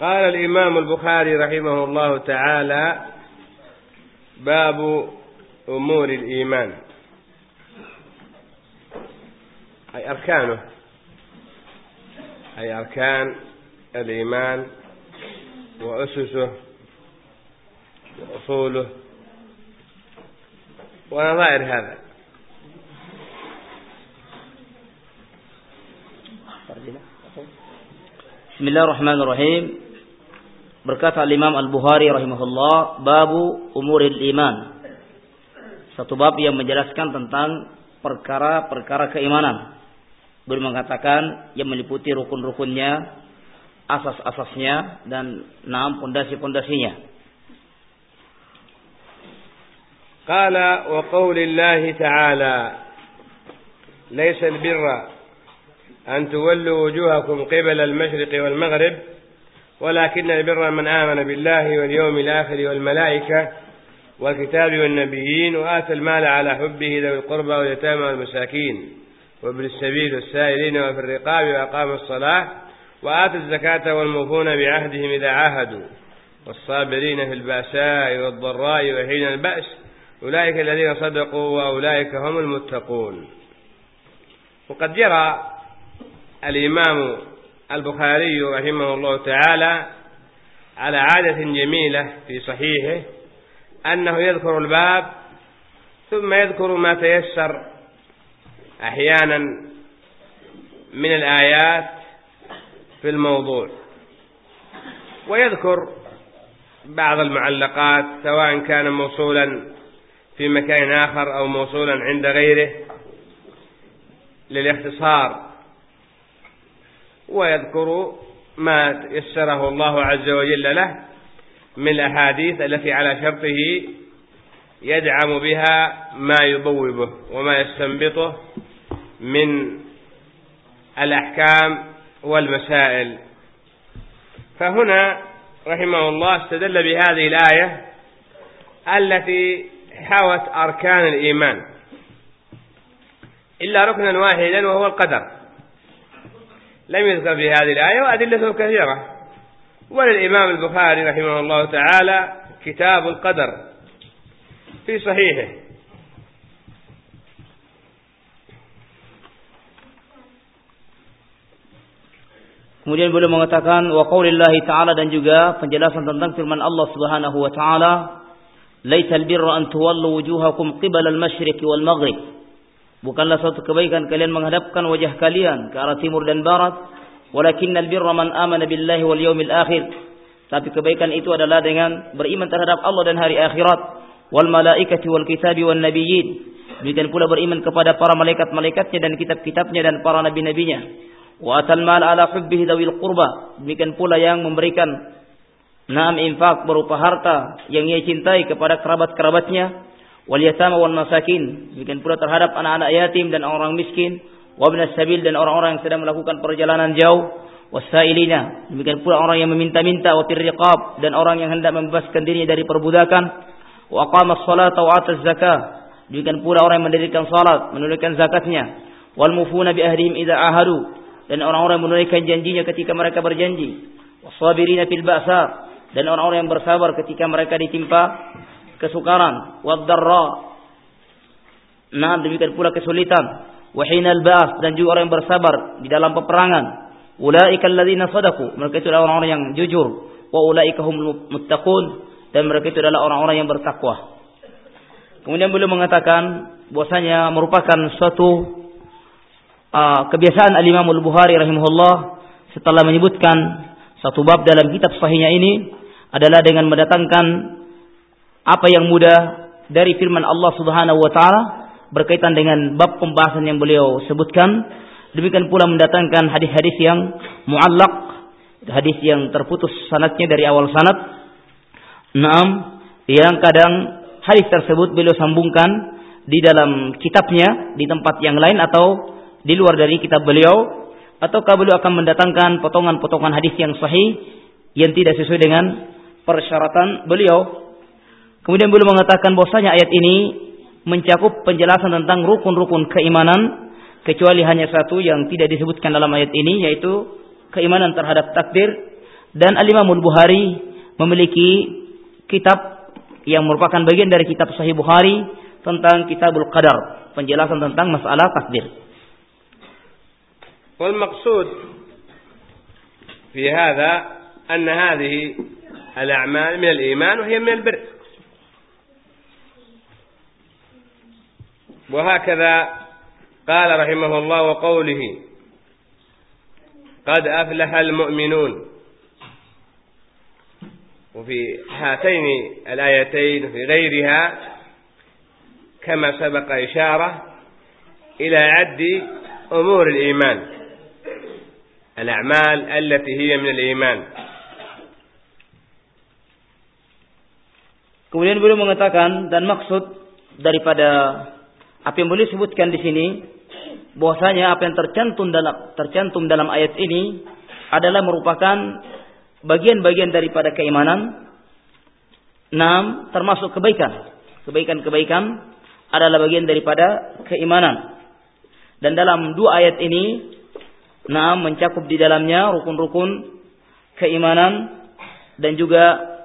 قال الإمام البخاري رحمه الله تعالى باب أمور الإيمان. أي أركانه. أي أركان الإيمان وأسسه وأصوله. ونظائر هذا. Bismillahirrahmanirrahim. Berkata Imam Al-Bukhari rahimahullah, babu umuril iman. Satu bab yang menjelaskan tentang perkara-perkara keimanan. Beliau mengatakan yang meliputi rukun-rukunnya, asas-asasnya dan enam pondasi-pondasinya. Qala wa qawlillahi ta'ala Laysa al-birra أن تولوا وجوهكم قبل المشرق والمغرب ولكن البر من آمن بالله واليوم الآخر والملائكة والكتاب والنبيين وآتى المال على حبه ذوي القربى واليتامى والمساكين وابن السبيل والسائلين وفي الرقاب وأقام الصلاة وآتى الزكاة والموفون بعهدهم إذا عاهدوا والصابرين في البأساء والضراء وحين البأس أولئك الذين صدقوا وأولئك هم المتقون. وقد جرى الإمام البخاري رحمه الله تعالى على عادة جميلة في صحيحه أنه يذكر الباب ثم يذكر ما تيسر أحيانا من الآيات في الموضوع ويذكر بعض المعلقات سواء كان موصولا في مكان آخر أو موصولا عند غيره للاختصار ويذكر ما يسره الله عز وجل له من الأحاديث التي على شرطه يدعم بها ما يبوبه وما يستنبطه من الأحكام والمسائل. فهنا رحمه الله استدل بهذه الآية التي حوت أركان الإيمان إلا ركنا واحدا وهو القدر. لم يذكر في هذه الآية وأدلته كثيرة وللإمام البخاري رحمه الله تعالى كتاب القدر في صحيحه Kemudian beliau mengatakan wa qaulillahi ta'ala dan juga penjelasan tentang firman Allah Subhanahu wa taala, "Laitsal birra an tuwallu wujuhakum qibala al-masyriqi wal maghrib." Bukanlah suatu kebaikan kalian menghadapkan wajah kalian ke arah timur dan barat. Walakinnal birra man amana billahi wal yawmil akhir. Tapi kebaikan itu adalah dengan beriman terhadap Allah dan hari akhirat. Wal malaikati wal kitabi wal nabiyyin. Demikian pula beriman kepada para malaikat-malaikatnya dan kitab-kitabnya dan para nabi-nabinya. Wa atal mal ala hubbihi dawil qurba. Demikian pula yang memberikan Naam infak berupa harta yang ia cintai kepada kerabat-kerabatnya wal yatama wal masakin demikian pula terhadap anak-anak yatim dan orang miskin. Wa sabil dan orang-orang yang sedang melakukan perjalanan jauh. Wasailina. Demikian pula orang yang meminta-minta. Wa riqab dan orang yang hendak membebaskan dirinya dari perbudakan. Wa aqama as-salata wa ata zakah. Demikian pula orang yang mendirikan salat menunaikan zakatnya. Wal mufuna bi ahdihim idza ahadu. Dan orang-orang yang menunaikan janjinya ketika mereka berjanji. Wasabirina fil ba'sa. Dan orang-orang yang bersabar ketika mereka ditimpa kesukaran, wadarra. Nah, demikian pula kesulitan, wahinal ba'as dan juga orang yang bersabar di dalam peperangan. Ulaika alladzina sadaqu, mereka itu adalah orang-orang yang jujur, wa ulaika humul muttaqun dan mereka itu adalah orang-orang yang bertakwa. Kemudian beliau mengatakan bahwasanya merupakan suatu uh, kebiasaan Al-Imam Al-Bukhari rahimahullah setelah menyebutkan satu bab dalam kitab sahihnya ini adalah dengan mendatangkan apa yang mudah dari firman Allah Subhanahu wa taala berkaitan dengan bab pembahasan yang beliau sebutkan. Demikian pula mendatangkan hadis-hadis yang muallak, hadis yang terputus sanatnya dari awal sanat. Naam, yang kadang hadis tersebut beliau sambungkan di dalam kitabnya di tempat yang lain atau di luar dari kitab beliau ataukah beliau akan mendatangkan potongan-potongan hadis yang sahih yang tidak sesuai dengan persyaratan beliau Kemudian beliau mengatakan bahwasanya ayat ini mencakup penjelasan tentang rukun-rukun keimanan kecuali hanya satu yang tidak disebutkan dalam ayat ini yaitu keimanan terhadap takdir dan Al-Imam Bukhari memiliki kitab yang merupakan bagian dari kitab Sahih Bukhari tentang Kitabul Qadar, penjelasan tentang masalah takdir. Wal maqsud fi hadha anna hadhihi al-a'mal min al-iman wa hiya min al-birr. وهكذا قال رحمه الله وقوله قد أفلح المؤمنون. وفي هاتين الآيتين وفي غيرها كما سبق إشارة إلى عد أمور الإيمان الأعمال التي هي من الإيمان. Kemudian beliau mengatakan dan maksud daripada apa yang boleh sebutkan di sini bahwasanya apa yang tercantum dalam tercantum dalam ayat ini adalah merupakan bagian-bagian daripada keimanan. Enam termasuk kebaikan. Kebaikan-kebaikan adalah bagian daripada keimanan. Dan dalam dua ayat ini enam mencakup di dalamnya rukun-rukun keimanan dan juga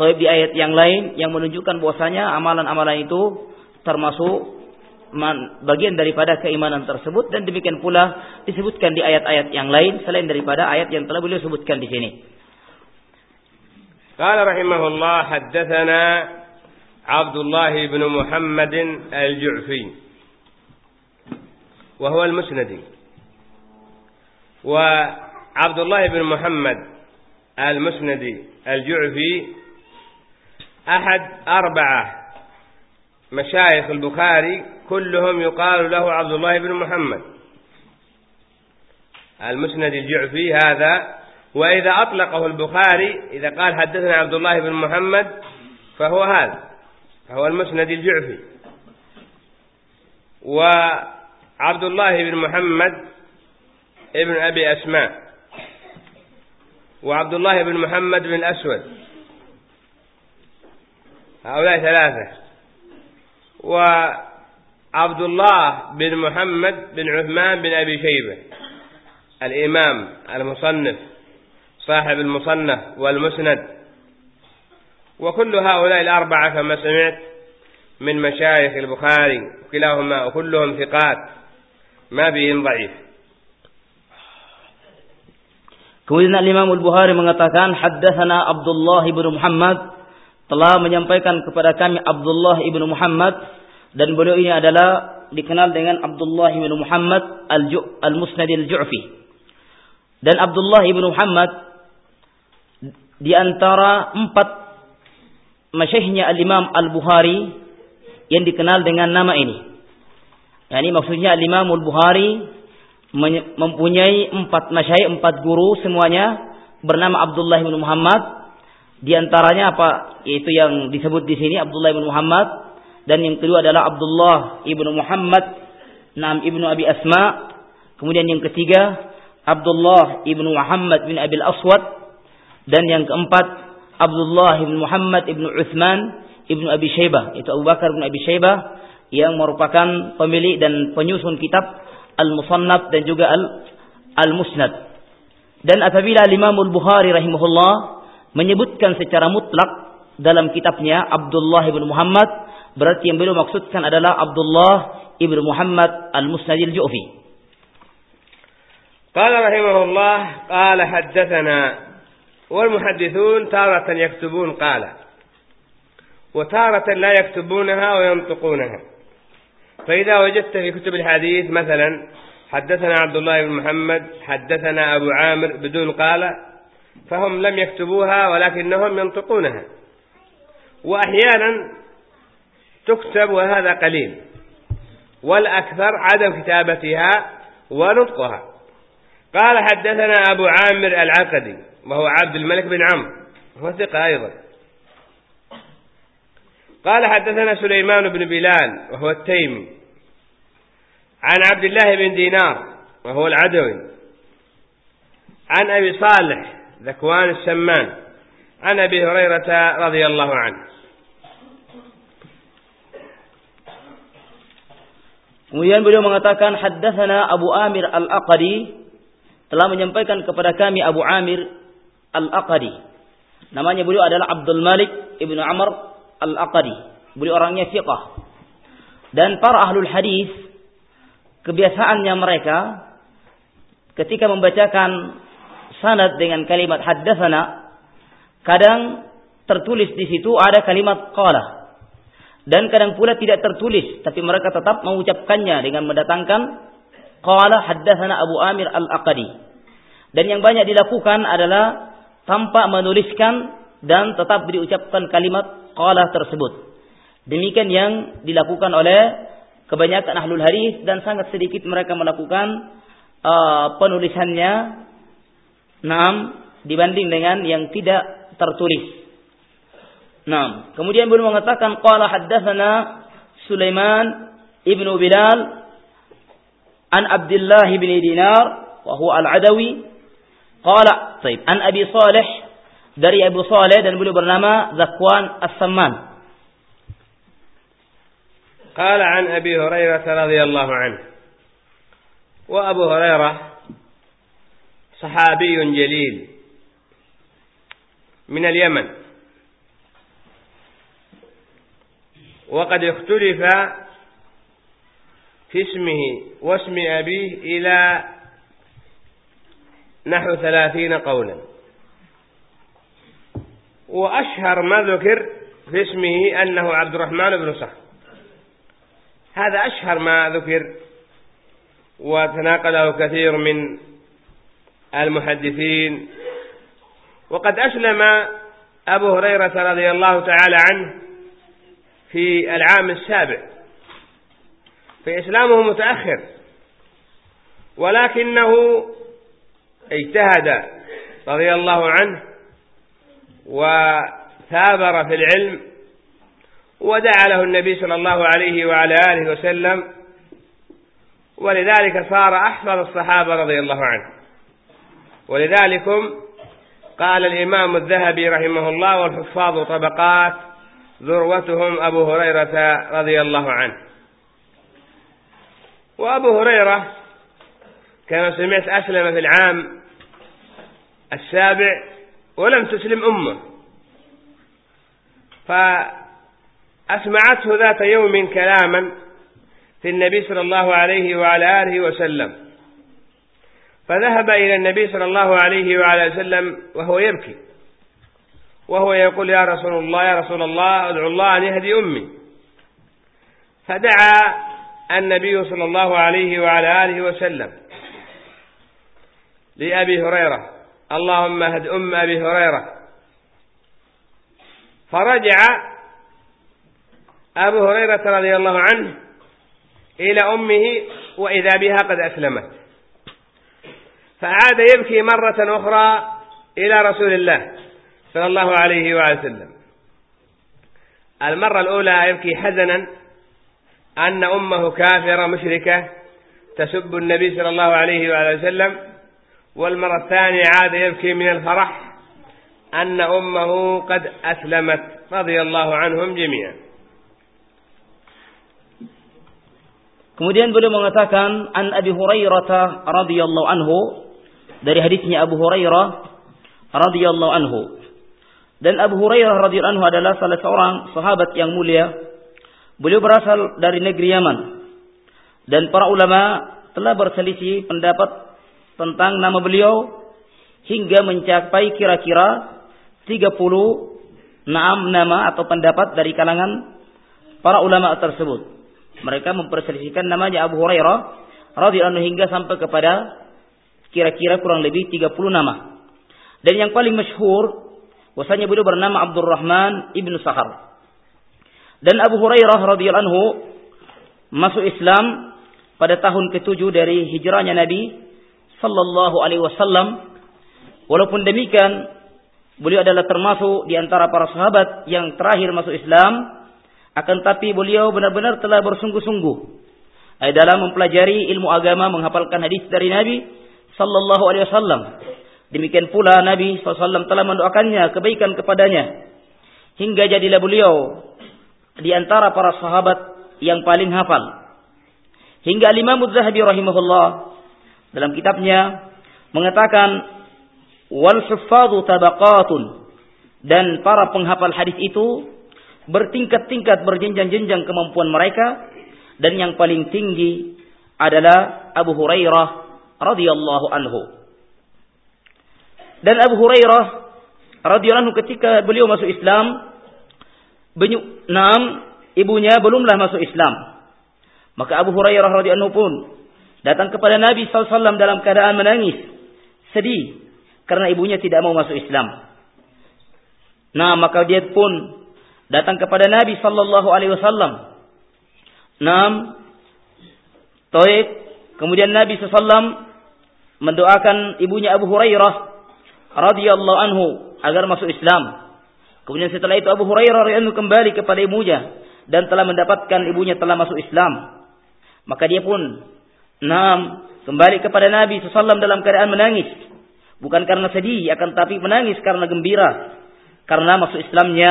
Taib di ayat yang lain yang menunjukkan bahwasanya amalan-amalan itu termasuk bagian daripada keimanan tersebut dan demikian pula disebutkan di ayat-ayat yang lain selain daripada ayat yang telah beliau sebutkan di sini. قال رحمه الله حدثنا عبد الله بن محمد الجعفي وهو المسندي وعبد الله بن محمد المسندي الجعفي أحد أربعة مشايخ البخاري كلهم يقال له عبد الله بن محمد. المسند الجعفي هذا وإذا أطلقه البخاري إذا قال حدثنا عبد الله بن محمد فهو هذا فهو المسند الجعفي. وعبد الله بن محمد ابن أبي أسماء وعبد الله بن محمد بن الأسود. هؤلاء ثلاثة. وعبد الله بن محمد بن عثمان بن أبي شيبة الإمام المصنف صاحب المصنف والمسند. وكل هؤلاء الأربعة كما سمعت من مشايخ البخاري كلاهما وكلهم ثقات ما بهم ضعيف. Kemudian Imam Al-Bukhari mengatakan haddatsana Abdullah bin Muhammad telah menyampaikan kepada kami Abdullah ibnu Muhammad dan beliau ini adalah dikenal dengan Abdullah ibnu Muhammad al-Musnad al-Ju'fi. Dan Abdullah ibnu Muhammad di antara empat masyaihnya al-Imam al-Bukhari yang dikenal dengan nama ini. Yani maksudnya al-Imam al-Bukhari mempunyai empat masyaih, empat guru semuanya bernama Abdullah ibnu Muhammad di antaranya apa? Yaitu yang disebut di sini Abdullah bin Muhammad dan yang kedua adalah Abdullah ibnu Muhammad Nam ibnu Abi Asma. Kemudian yang ketiga Abdullah ibnu Muhammad bin Abil Aswad dan yang keempat Abdullah ibnu Muhammad ibnu Uthman ibnu Abi Syaibah itu Abu Bakar bin Abi Syaibah yang merupakan pemilik dan penyusun kitab Al-Musannaf dan juga Al-Musnad. Dan apabila Imam Al-Bukhari rahimahullah menyebutkan secara mutlak dalam kitabnya Abdullah ibn Muhammad. Berarti yang beliau maksudkan adalah Abdullah ibn Muhammad al-Musnad al-Ju'fi. قال رحمه الله قال حدثنا والمحدثون تارة يكتبون قال وتارة لا يكتبونها وينطقونها فإذا وجدت في كتب الحديث مثلا حدثنا عبد الله بن محمد حدثنا أبو عامر بدون قال فهم لم يكتبوها ولكنهم ينطقونها. وأحيانا تكتب وهذا قليل. والأكثر عدم كتابتها ونطقها. قال حدثنا أبو عامر العقدي وهو عبد الملك بن عمرو هو ثقة أيضا. قال حدثنا سليمان بن بلال وهو التيمي. عن عبد الله بن دينار وهو العدوي. عن أبي صالح ذكوان السمان عن أبي هريرة رضي الله عنه Kemudian beliau mengatakan haddatsana Abu Amir Al-Aqadi telah menyampaikan kepada kami Abu Amir Al-Aqadi. Namanya beliau adalah Abdul Malik ibnu Amr Al-Aqadi. Beliau orangnya fiqah. Dan para ahlul hadis kebiasaannya mereka ketika membacakan sanad dengan kalimat haddatsana kadang tertulis di situ ada kalimat qala dan kadang pula tidak tertulis tapi mereka tetap mengucapkannya dengan mendatangkan qala haddatsana Abu Amir Al-Aqadi. Dan yang banyak dilakukan adalah tanpa menuliskan dan tetap diucapkan kalimat qala tersebut. Demikian yang dilakukan oleh kebanyakan ahlul hadis dan sangat sedikit mereka melakukan uh, penulisannya Naam dibanding dengan yang tidak tertulis. Nah, kemudian beliau mengatakan qala haddatsana Sulaiman ibnu Bilal an Abdullah bin Dinar wa huwa al-Adawi qala طيب an Abi Salih dari Abu Saleh dan beliau bernama Zakwan As-Samman قال عن أبي هريرة رضي الله عنه وأبو هريرة صحابي جليل. من اليمن. وقد اختلف في اسمه واسم أبيه إلى نحو ثلاثين قولا. وأشهر ما ذكر في اسمه أنه عبد الرحمن بن صخر. هذا أشهر ما ذكر وتناقله كثير من المحدثين. وقد أسلم أبو هريرة رضي الله تعالى عنه في العام السابع. فإسلامه متأخر. ولكنه اجتهد رضي الله عنه وثابر في العلم ودعا له النبي صلى الله عليه وعلى آله وسلم. ولذلك صار أحفظ الصحابة رضي الله عنه. ولذلكم قال الإمام الذهبي رحمه الله والحفاظ طبقات ذروتهم أبو هريرة رضي الله عنه. وأبو هريرة كما سمعت أسلم في العام السابع ولم تسلم أمه. فأسمعته ذات يوم كلاما في النبي صلى الله عليه وعلى آله وسلم. فذهب إلى النبي صلى الله عليه وعلى وسلم وهو يبكي. وهو يقول يا رسول الله يا رسول الله أدعو الله أن يهدي أمي. فدعا النبي صلى الله عليه وعلى آله وسلم لأبي هريرة. اللهم هد أم أبي هريرة. فرجع أبو هريرة رضي الله عنه إلى أمه وإذا بها قد أسلمت. فعاد يبكي مرة أخرى إلى رسول الله صلى الله عليه وسلم. المرة الأولى يبكي حزنا أن أمه كافرة مشركة تسب النبي صلى الله عليه وآله وسلم. والمرة الثانية عاد يبكي من الفرح أن أمه قد أسلمت رضي الله عنهم جميعا. Kemudian beliau mengatakan an Abi Hurairah radhiyallahu anhu dari hadisnya Abu Hurairah radhiyallahu anhu. Dan Abu Hurairah radhiyallahu anhu adalah salah seorang sahabat yang mulia. Beliau berasal dari negeri Yaman. Dan para ulama telah berselisih pendapat tentang nama beliau hingga mencapai kira-kira 36 nama atau pendapat dari kalangan para ulama tersebut. Mereka memperselisihkan namanya Abu Hurairah radhiyallahu anhu hingga sampai kepada kira-kira kurang lebih 30 nama. Dan yang paling masyhur wasanya beliau bernama Abdurrahman ibnu Sahar. Dan Abu Hurairah radhiyallahu anhu masuk Islam pada tahun ke-7 dari hijrahnya Nabi sallallahu alaihi wasallam. Walaupun demikian, beliau adalah termasuk di antara para sahabat yang terakhir masuk Islam, akan tapi beliau benar-benar telah bersungguh-sungguh dalam mempelajari ilmu agama, menghafalkan hadis dari Nabi sallallahu alaihi wasallam. Demikian pula Nabi SAW telah mendoakannya kebaikan kepadanya. Hingga jadilah beliau di antara para sahabat yang paling hafal. Hingga Imam Zahabi rahimahullah dalam kitabnya mengatakan wal huffadhu tabaqatun dan para penghafal hadis itu bertingkat-tingkat berjenjang-jenjang kemampuan mereka dan yang paling tinggi adalah Abu Hurairah radhiyallahu anhu. Dan Abu Hurairah radhiyallahu anhu ketika beliau masuk Islam, enam ibunya belumlah masuk Islam. Maka Abu Hurairah radhiyallahu pun datang kepada Nabi SAW dalam keadaan menangis, sedih karena ibunya tidak mau masuk Islam. Nah, maka dia pun datang kepada Nabi sallallahu alaihi wasallam. Naam. Taib. Kemudian Nabi sallallahu mendoakan ibunya Abu Hurairah radhiyallahu anhu agar masuk Islam. Kemudian setelah itu Abu Hurairah radhiyallahu kembali kepada ibunya dan telah mendapatkan ibunya telah masuk Islam. Maka dia pun naam kembali kepada Nabi sallallahu dalam keadaan menangis. Bukan karena sedih, akan tapi menangis karena gembira karena masuk Islamnya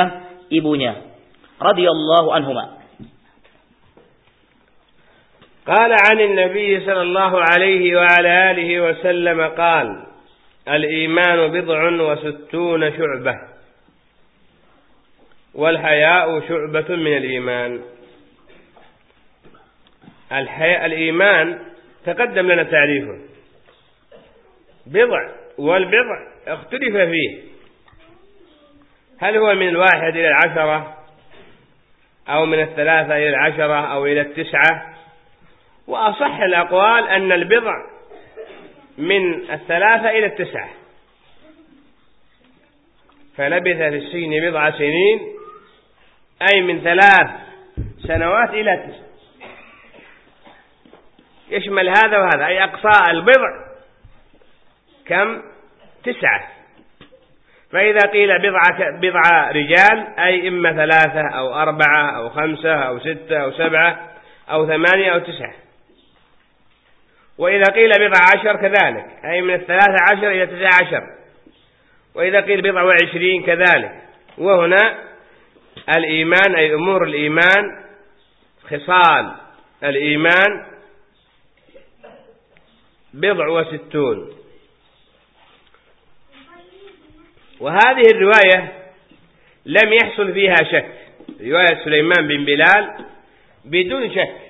ibunya radhiyallahu anhuma قال عن النبي صلى الله عليه وعلى آله وسلم قال الإيمان بضع وستون شعبة والحياء شعبة من الإيمان. الحياء الإيمان تقدم لنا تعريفه. بضع والبضع اختلف فيه. هل هو من الواحد إلى العشرة أو من الثلاثة إلى العشرة أو إلى التسعة؟ وأصح الأقوال أن البضع من الثلاثة إلى التسعة. فلبث في السجن بضع سنين أي من ثلاث سنوات إلى تسع يشمل هذا وهذا أي أقصاء البضع كم؟ تسعة. فإذا قيل بضعة, بضعة رجال أي إما ثلاثة أو أربعة أو خمسة أو ستة أو سبعة أو ثمانية أو تسعة. وإذا قيل بضع عشر كذلك أي من الثلاثة عشر إلى تسعة عشر. وإذا قيل بضع وعشرين كذلك. وهنا الإيمان أي أمور الإيمان خصال الإيمان بضع وستون. وهذه الرواية لم يحصل فيها شك. رواية سليمان بن بلال بدون شك.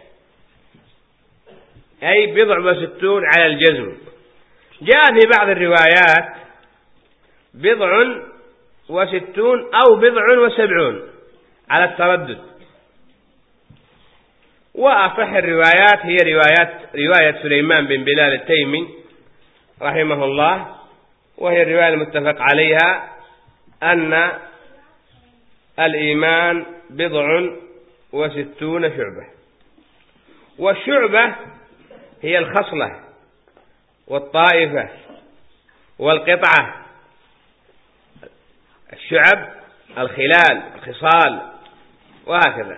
أي بضع وستون على الجزم. جاء في بعض الروايات بضع وستون أو بضع وسبعون على التردد. وأصح الروايات هي روايات رواية سليمان بن بلال التيمي رحمه الله وهي الرواية المتفق عليها أن الإيمان بضع وستون شعبة. والشعبة هي الخصلة والطائفة والقطعة الشعب الخلال الخصال وهكذا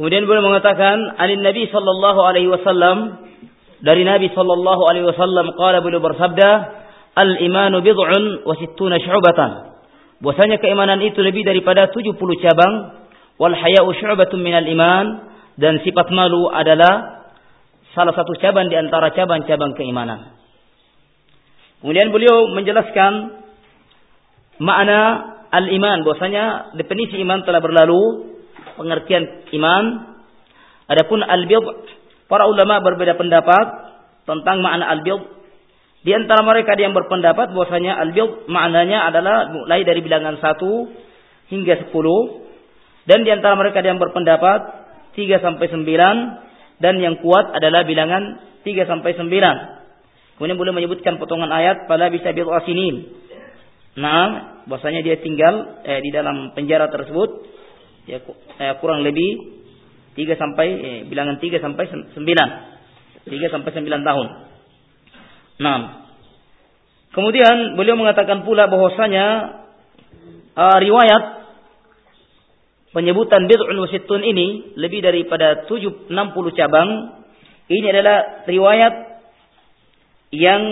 Kemudian beliau mengatakan, "Anin Nabi sallallahu alaihi wasallam" dari Nabi sallallahu alaihi wasallam qala beliau bersabda, "Al-imanu bid'un wa sittuna syu'batan." Bahwasanya keimanan itu lebih daripada 70 cabang, wal haya'u syu'batun minal iman dan sifat malu adalah salah satu cabang di antara cabang-cabang keimanan. Kemudian beliau menjelaskan makna al-iman, bahwasanya definisi iman telah berlalu pengertian iman. Adapun al-bid para ulama berbeda pendapat tentang makna al-bid. Di antara mereka ada yang berpendapat bahwasanya al-bid maknanya adalah mulai dari bilangan 1 hingga 10 dan di antara mereka ada yang berpendapat 3 sampai 9 dan yang kuat adalah bilangan 3 sampai 9. Kemudian boleh menyebutkan potongan ayat pada bisa bil asinin. Nah, bahwasanya dia tinggal eh, di dalam penjara tersebut ya eh, kurang lebih 3 sampai eh, bilangan 3 sampai 9. 3 sampai 9 tahun. Nah, kemudian beliau mengatakan pula bahwasanya uh, riwayat penyebutan bid'un wasittun ini lebih daripada 7 60 cabang. Ini adalah riwayat yang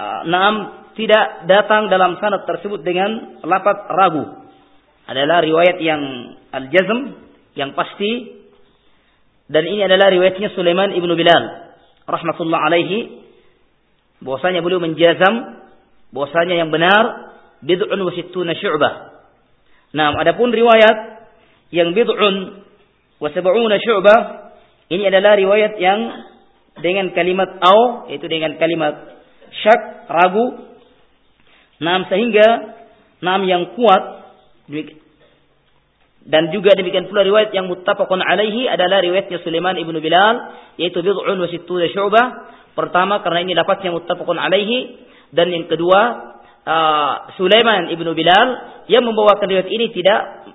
uh, naam tidak datang dalam sanad tersebut dengan lapat ragu adalah riwayat yang al-jazm yang pasti Dan ini adalah riwayatnya Sulaiman ibnu Bilal rahmatullah alaihi bahwasanya beliau menjazam bahwasanya yang benar bid'un wa sittuna syu'bah. Nah, adapun riwayat yang bid'un wa sab'una syu'bah ini adalah riwayat yang dengan kalimat au yaitu dengan kalimat syak ragu. Nah, sehingga nam yang kuat dan juga demikian pula riwayat yang muttafaqun alaihi adalah riwayatnya Sulaiman ibnu Bilal yaitu bid'un wa sittuna syu'bah. Pertama karena ini lafaznya muttafaqun alaihi dan yang kedua uh, Sulaiman ibnu Bilal yang membawakan riwayat ini tidak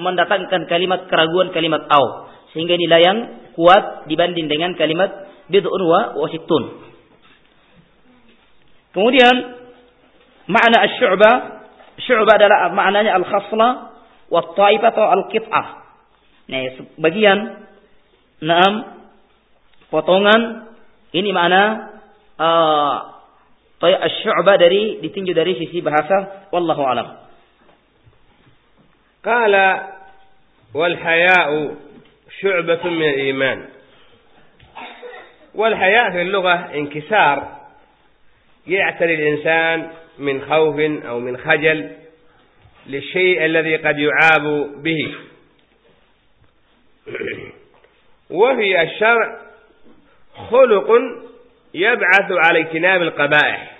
mendatangkan kalimat keraguan kalimat au sehingga inilah yang kuat dibanding dengan kalimat bid'un wa wasittun. Kemudian makna asy-syu'bah syu'bah adalah maknanya al-khasla wat-taifah atau al-qit'ah. Nah, bagian enam potongan ini makna uh, asy-syu'bah dari ditinjau dari sisi bahasa wallahu alam. Wal haya'u syu'batun min al-iman. والحياء في اللغة انكسار يعتري الإنسان من خوف أو من خجل للشيء الذي قد يعاب به وفي الشرع خلق يبعث على اجتناب القبائح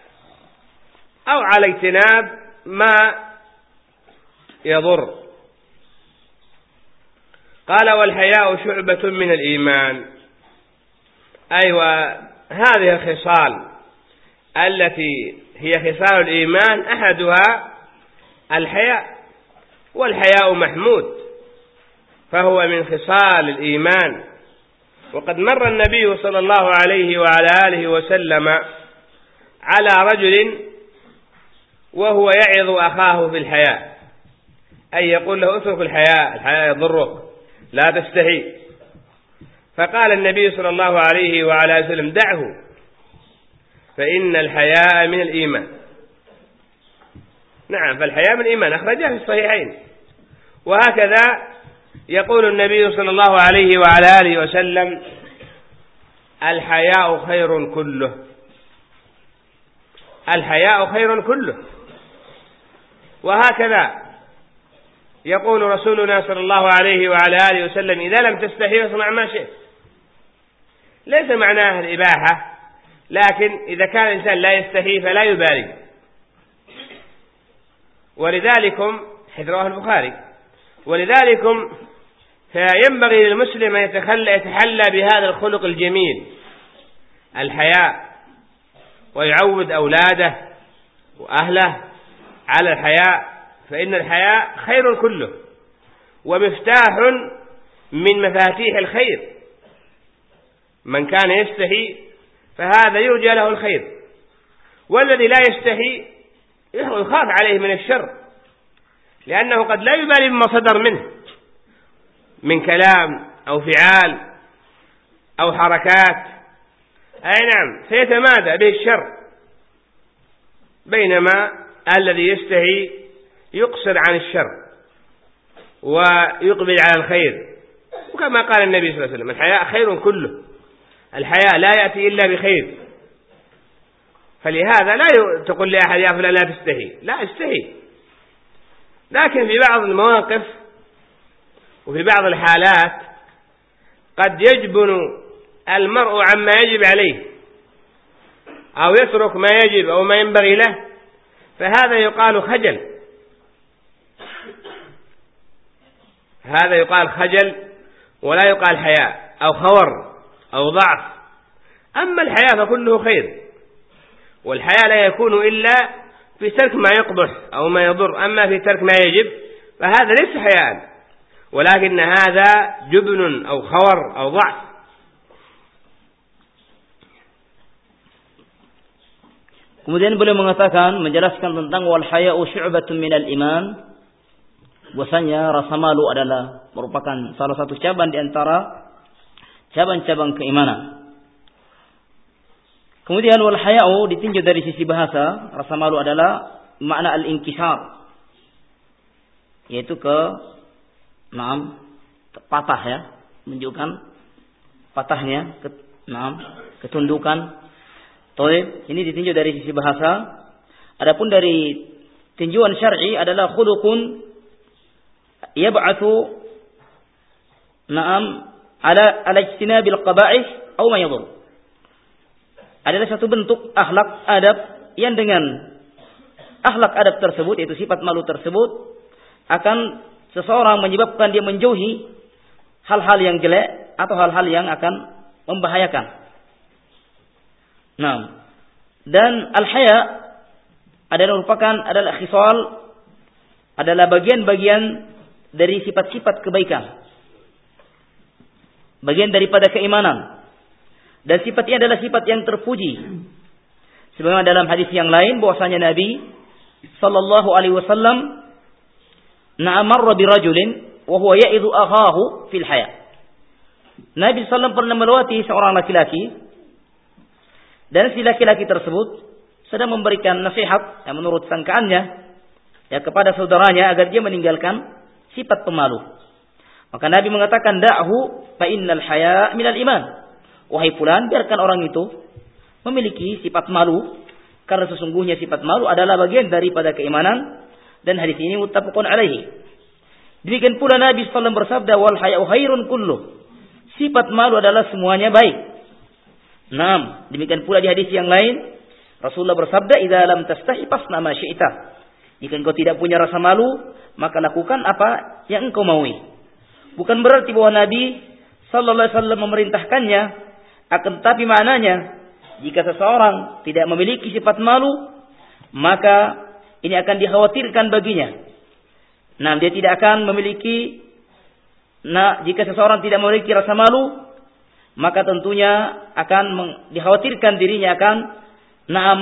أو على اجتناب ما يضر قال والحياء شعبة من الإيمان. أيوة هذه الخصال التي هي خصال الإيمان أحدها الحياء والحياء محمود فهو من خصال الإيمان. وقد مر النبي صلى الله عليه وعلى آله وسلم على رجل وهو يعظ أخاه في الحياء أي يقول له اترك الحياء الحياء يضرك. لا تستحي فقال النبي صلى الله عليه وعلى وسلم دعه فإن الحياء من الإيمان. نعم فالحياء من الإيمان أخرجه في الصحيحين. وهكذا يقول النبي صلى الله عليه وعلى آله وسلم الحياء خير كله. الحياء خير كله. وهكذا يقول رسولنا صلى الله عليه وعلى آله وسلم إذا لم تستحي فاصنع ما شئت. ليس معناه الإباحة لكن إذا كان الإنسان لا يستحي فلا يبالي. ولذلكم حيث رواه البخاري ولذلكم فينبغي للمسلم أن يتخلى يتحلى بهذا الخلق الجميل الحياء ويعود أولاده وأهله على الحياء فإن الحياء خير كله ومفتاح من مفاتيح الخير. من كان يستحي فهذا يرجى له الخير. والذي لا يستحي يخاف عليه من الشر لأنه قد لا يبالي بما صدر منه من كلام أو فعال أو حركات. أي نعم فيتمادى به الشر. بينما الذي يستحي يقصر عن الشر ويقبل على الخير. وكما قال النبي صلى الله عليه وسلم الحياء خير كله. الحياء لا يأتي إلا بخير. فلهذا لا تقول لأحد يا فلان لا تستحي. لا استحي. لكن في بعض المواقف وفي بعض الحالات قد يجبن المرء عما يجب عليه أو يترك ما يجب أو ما ينبغي له. فهذا يقال خجل. هذا يقال خجل ولا يقال حياء أو خور أو ضعف. أما الحياء فكله خير. والحياء لا يكون إلا في ترك ما يقبح أو ما يضر. أما في ترك ما يجب فهذا ليس حياء. ولكن هذا جبن أو خور أو ضعف. Kemudian beliau mengatakan menjelaskan tentang wal haya'u syu'batun minal iman. Bahwasanya rasa malu adalah merupakan salah satu cabang di antara cabang-cabang keimanan. Kemudian wal haya'u ditinjau dari sisi bahasa, rasa malu adalah makna al-inkisar. Yaitu ke enam patah ya, menunjukkan patahnya, nah, ketundukan. Toib, ini ditinjau dari sisi bahasa. Adapun dari tinjauan syar'i adalah khuluqun yab'athu na'am ala ala ijtinabil qaba'ih aw ma yadur. Adalah satu bentuk akhlak adab yang dengan akhlak adab tersebut yaitu sifat malu tersebut akan seseorang menyebabkan dia menjauhi hal-hal yang jelek atau hal-hal yang akan membahayakan. Nah, dan al-haya adalah merupakan adalah khisal adalah bagian-bagian dari sifat-sifat kebaikan. Bagian daripada keimanan. Dan sifat ini adalah sifat yang terpuji. Sebagaimana dalam hadis yang lain bahwasanya Nabi sallallahu alaihi wasallam na'amarra birajulin wa huwa ya'idhu akhahu fil haya. Nabi sallallahu pernah melewati seorang laki-laki dan si laki-laki tersebut sedang memberikan nasihat yang menurut sangkaannya ya kepada saudaranya agar dia meninggalkan sifat pemalu. Maka Nabi mengatakan da'hu fa innal haya minal iman. Wahai fulan, biarkan orang itu memiliki sifat malu karena sesungguhnya sifat malu adalah bagian daripada keimanan dan hadis ini muttafaqun alaihi. Demikian pula Nabi sallallahu bersabda wal haya'u khairun kullu. Sifat malu adalah semuanya baik. Naam, demikian pula di hadis yang lain Rasulullah bersabda idza lam tastahi fasna ma syi'ta. Jika engkau tidak punya rasa malu, maka lakukan apa yang engkau maui. Bukan berarti bahwa Nabi sallallahu alaihi wasallam memerintahkannya akan tetapi maknanya jika seseorang tidak memiliki sifat malu, maka ini akan dikhawatirkan baginya. Nah, dia tidak akan memiliki nah jika seseorang tidak memiliki rasa malu, maka tentunya akan dikhawatirkan dirinya akan naam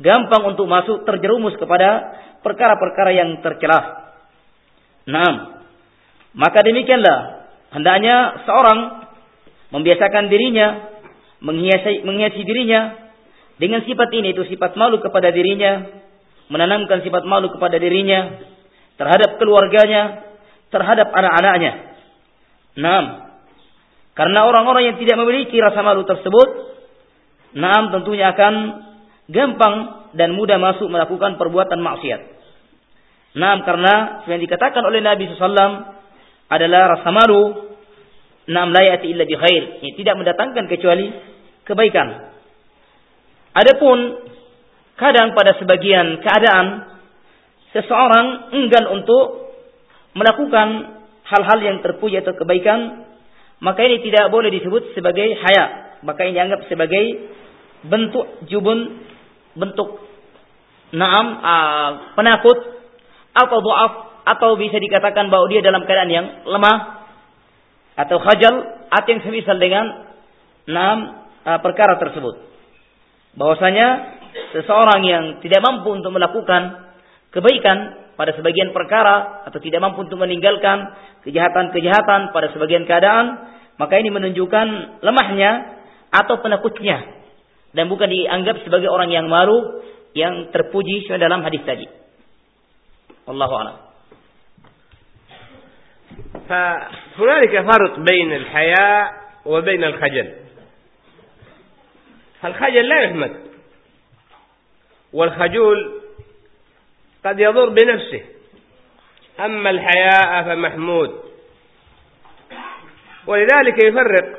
gampang untuk masuk terjerumus kepada perkara-perkara yang tercela. Naam. Maka demikianlah hendaknya seorang membiasakan dirinya menghiasi, menghiasi dirinya dengan sifat ini itu sifat malu kepada dirinya, menanamkan sifat malu kepada dirinya terhadap keluarganya, terhadap anak-anaknya. Naam. Karena orang-orang yang tidak memiliki rasa malu tersebut, naam tentunya akan gampang dan mudah masuk melakukan perbuatan maksiat. Naam karena yang dikatakan oleh Nabi SAW adalah rasa malu Naam la ya'ti illa bi khair. Ini tidak mendatangkan kecuali kebaikan. Adapun kadang pada sebagian keadaan seseorang enggan untuk melakukan hal-hal yang terpuji atau kebaikan, maka ini tidak boleh disebut sebagai haya. Maka ini dianggap sebagai bentuk jubun, bentuk naam, uh, penakut atau doaf atau bisa dikatakan bahwa dia dalam keadaan yang lemah atau khajal atau yang semisal dengan enam uh, perkara tersebut. Bahwasanya seseorang yang tidak mampu untuk melakukan kebaikan pada sebagian perkara atau tidak mampu untuk meninggalkan kejahatan-kejahatan pada sebagian keadaan, maka ini menunjukkan lemahnya atau penakutnya dan bukan dianggap sebagai orang yang malu yang terpuji dalam hadis tadi. Allahu a'lam. فهنالك فرق بين الحياء وبين الخجل فالخجل لا يحمد والخجول قد يضر بنفسه أما الحياء فمحمود ولذلك يفرق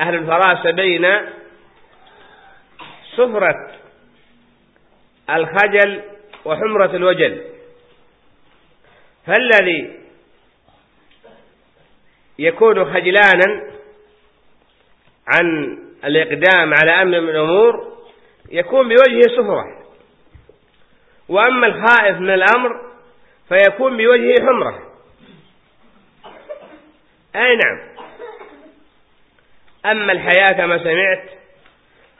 أهل الفراسة بين صفرة الخجل وحمرة الوجل. فالذي يكون خجلانا عن الإقدام على أمر من الأمور يكون بوجهه صفرة وأما الخائف من الأمر فيكون بوجهه حمرة. أي نعم. أما الحياة كما سمعت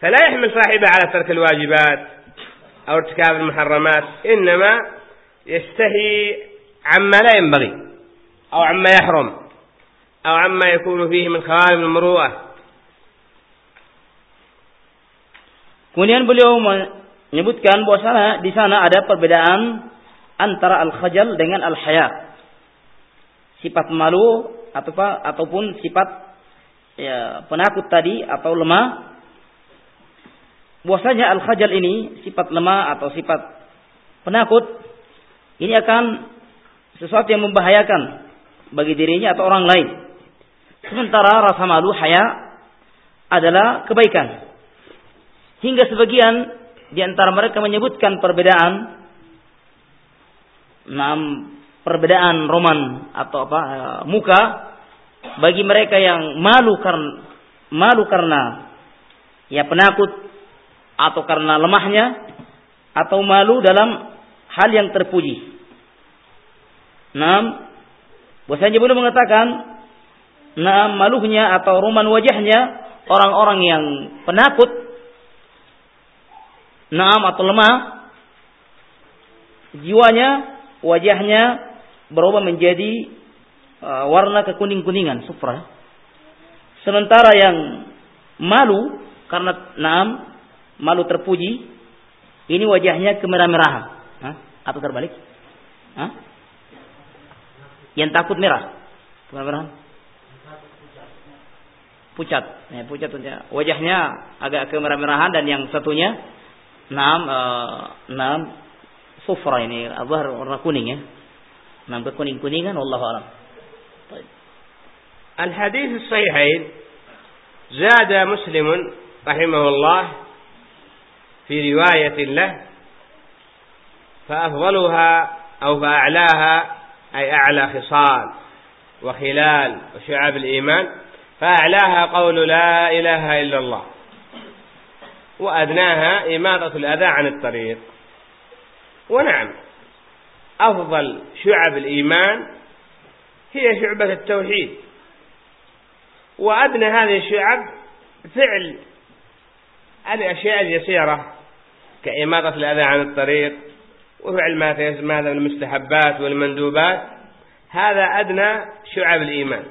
فلا يحمل صاحبه على ترك الواجبات أو ارتكاب المحرمات إنما يستحي عما لا ينبغي أو عما يحرم أو عما يكون فيه من خوارم المروءة Kemudian beliau menyebutkan bahwa di sana ada perbedaan antara al-khajal dengan al-haya. Sifat malu atau ataupun sifat ya penakut tadi atau lemah bahwasanya al-khajal ini sifat lemah atau sifat penakut ini akan sesuatu yang membahayakan bagi dirinya atau orang lain. Sementara rasa malu haya adalah kebaikan. Hingga sebagian di antara mereka menyebutkan perbedaan enam perbedaan roman atau apa eh, muka bagi mereka yang malu karena malu karena ya penakut atau karena lemahnya atau malu dalam hal yang terpuji. Enam, bahwasanya boleh mengatakan enam maluhnya atau roman wajahnya orang-orang yang penakut enam atau lemah jiwanya wajahnya berubah menjadi uh, warna kekuning-kuningan sufra sementara yang malu karena enam malu terpuji ini wajahnya kemerah-merahan atau terbalik Hah? Yang takut merah. Merah. Pucat. Ya, pucat wajahnya agak kemerah-merahan dan yang satunya enam uh, enam sufra ini apa warna kuning ya. Enam kekuning-kuningan wallahu alam. الحديث الصحيحين زاد مسلم رحمه الله في رواية له فأفضلها أو فأعلاها أي أعلى خصال وخلال وشعب الإيمان فأعلاها قول لا إله إلا الله. وأدناها إماطة الأذى عن الطريق. ونعم أفضل شعب الإيمان هي شعبة التوحيد. وأدنى هذه الشعب فعل الأشياء اليسيرة. كإماطة الأذى عن الطريق وفعل ما تيسر هذا المستحبات والمندوبات هذا أدنى شعب الإيمان.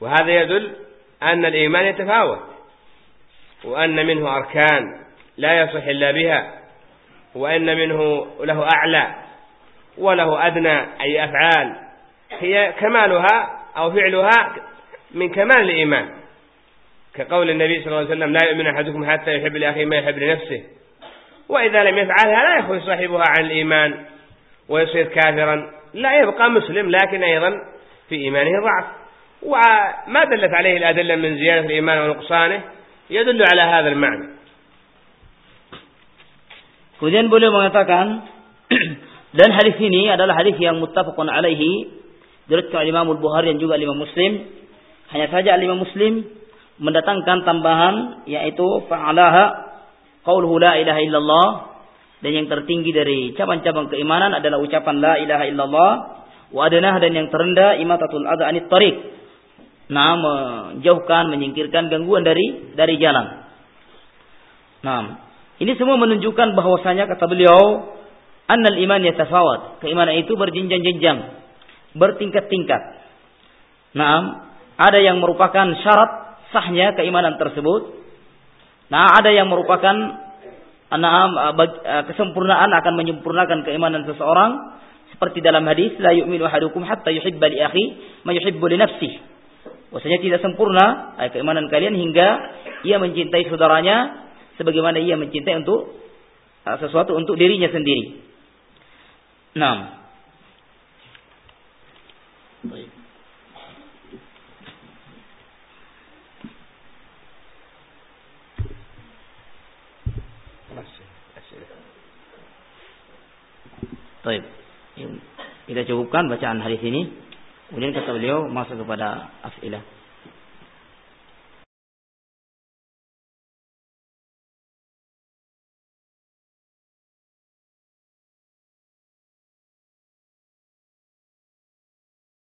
وهذا يدل أن الإيمان يتفاوت وأن منه أركان لا يصح إلا بها وأن منه له أعلى وله أدنى أي أفعال. هي كمالها أو فعلها من كمال الإيمان. كقول النبي صلى الله عليه وسلم لا يؤمن أحدكم حتى يحب لأخيه ما يحب لنفسه. وإذا لم يفعلها لا يخرج صاحبها عن الإيمان ويصير كافرا لا يبقى مسلم لكن أيضا في إيمانه ضعف وما دلت عليه الأدلة من زيادة الإيمان ونقصانه يدل على هذا المعنى Kemudian boleh mengatakan dan hadis ini adalah hadis yang muttafaqun alaihi diriwayatkan oleh Imam Al-Bukhari dan juga Imam Muslim. Hanya saja Imam Muslim mendatangkan tambahan yaitu fa'alaha qauluhu la ilaha illallah. Dan yang tertinggi dari cabang-cabang keimanan adalah ucapan la ilaha illallah. Wa dan yang terendah imatatul adha anit tariq. Nah menjauhkan menyingkirkan gangguan dari dari jalan. Nah ini semua menunjukkan bahwasanya kata beliau annal iman yatafawat. Keimanan itu berjenjang-jenjang bertingkat-tingkat. Nah ada yang merupakan syarat sahnya keimanan tersebut Nah, ada yang merupakan enam eh, kesempurnaan akan menyempurnakan keimanan seseorang seperti dalam hadis la yu'minu ahadukum hatta yuhibba li akhi ma yuhibbu li nafsihi. Tidak sempurna eh, keimanan kalian hingga ia mencintai saudaranya sebagaimana ia mencintai untuk eh, sesuatu untuk dirinya sendiri. Nah. Baik. Baik. Kita cukupkan bacaan hadis ini. Kemudian kata beliau masuk kepada as'ilah.